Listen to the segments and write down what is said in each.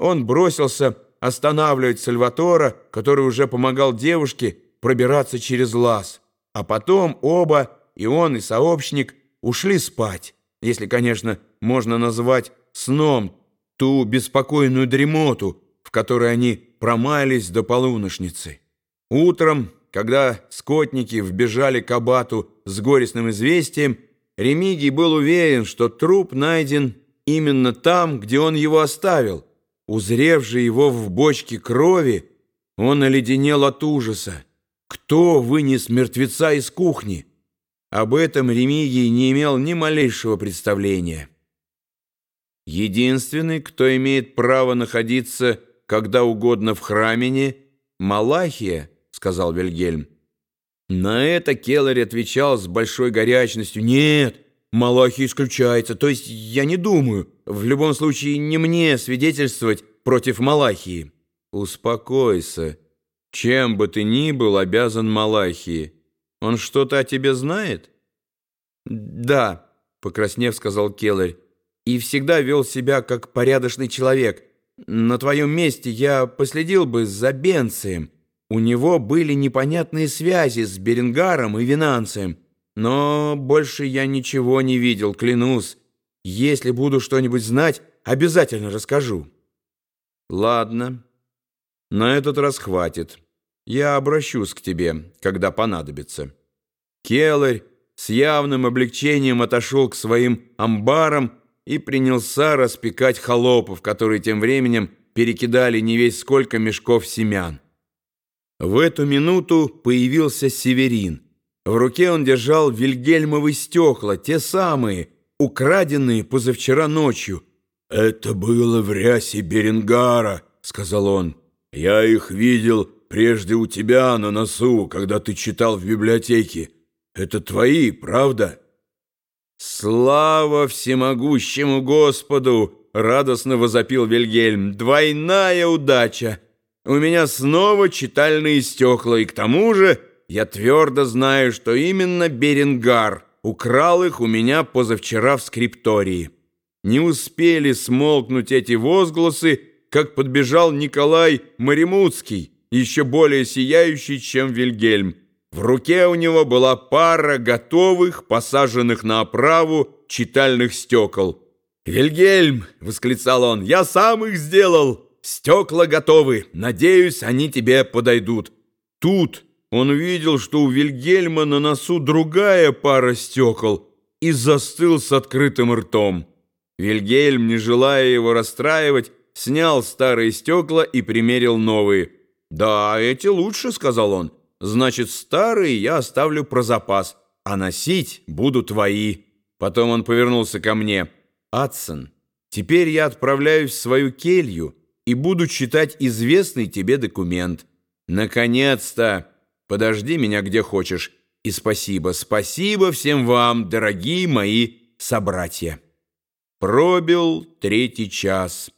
Он бросился останавливать Сальватора, который уже помогал девушке пробираться через лаз. А потом оба, и он, и сообщник, ушли спать, если, конечно, можно назвать сном ту беспокойную дремоту, в которой они промались до полуношницы. Утром, когда скотники вбежали к абату с горестным известием, Ремигий был уверен, что труп найден именно там, где он его оставил. Узрев же его в бочке крови, он оледенел от ужаса. Кто вынес мертвеца из кухни? Об этом Ремигий не имел ни малейшего представления. Единственный, кто имеет право находиться когда угодно в храмине, Малахия, сказал Вильгельм. На это Келлер отвечал с большой горячностью. «Нет, Малахий исключается. То есть я не думаю. В любом случае не мне свидетельствовать против Малахии». «Успокойся. Чем бы ты ни был обязан Малахии. Он что-то о тебе знает?» «Да», — покраснев, сказал Келлер. «И всегда вел себя как порядочный человек. На твоем месте я последил бы за Бенцием». У него были непонятные связи с Беренгаром и Винанцием, но больше я ничего не видел, клянусь. Если буду что-нибудь знать, обязательно расскажу. Ладно, на этот раз хватит. Я обращусь к тебе, когда понадобится. Келлер с явным облегчением отошел к своим амбарам и принялся распекать холопов, которые тем временем перекидали не весь сколько мешков семян. В эту минуту появился Северин. В руке он держал вильгельмовы стекла, те самые, украденные позавчера ночью. «Это было в рясе Беренгара», — сказал он. «Я их видел прежде у тебя на носу, когда ты читал в библиотеке. Это твои, правда?» «Слава всемогущему Господу!» — радостно возопил Вильгельм. «Двойная удача!» У меня снова читальные стекла, и к тому же я твердо знаю, что именно Беренгар украл их у меня позавчера в скриптории. Не успели смолкнуть эти возгласы, как подбежал Николай Маримутский, еще более сияющий, чем Вильгельм. В руке у него была пара готовых, посаженных на оправу, читальных стекол. «Вильгельм!» — восклицал он. «Я сам их сделал!» Стекла готовы. Надеюсь, они тебе подойдут. Тут он увидел, что у Вильгельма на носу другая пара стекол и застыл с открытым ртом. Вильгельм, не желая его расстраивать, снял старые стекла и примерил новые. «Да, эти лучше», — сказал он. «Значит, старые я оставлю про запас, а носить буду твои». Потом он повернулся ко мне. «Адсон, теперь я отправляюсь в свою келью» и буду читать известный тебе документ. Наконец-то! Подожди меня где хочешь. И спасибо, спасибо всем вам, дорогие мои собратья. Пробил третий час,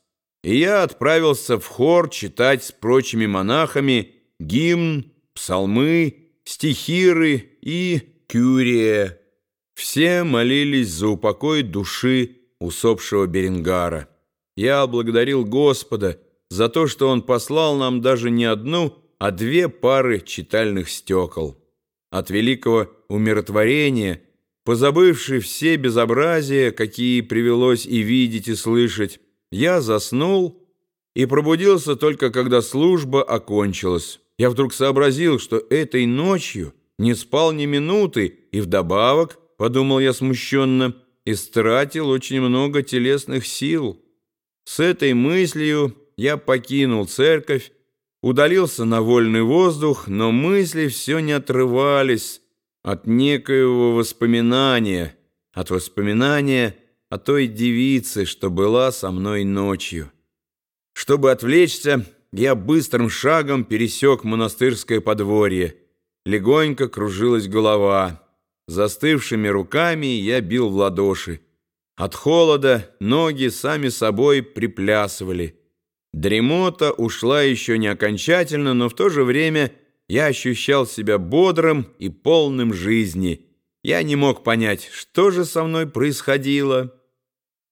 и я отправился в хор читать с прочими монахами гимн, псалмы, стихиры и кюрия. Все молились за упокой души усопшего Беренгара. Я благодарил Господа за то, что Он послал нам даже не одну, а две пары читальных стекол. От великого умиротворения, позабывший все безобразия, какие привелось и видеть, и слышать, я заснул и пробудился только когда служба окончилась. Я вдруг сообразил, что этой ночью не спал ни минуты, и вдобавок, подумал я смущенно, истратил очень много телесных сил. С этой мыслью я покинул церковь, удалился на вольный воздух, но мысли все не отрывались от некоего воспоминания, от воспоминания о той девице, что была со мной ночью. Чтобы отвлечься, я быстрым шагом пересек монастырское подворье. Легонько кружилась голова. Застывшими руками я бил в ладоши. От холода ноги сами собой приплясывали. Дремота ушла еще не окончательно, но в то же время я ощущал себя бодрым и полным жизни. Я не мог понять, что же со мной происходило.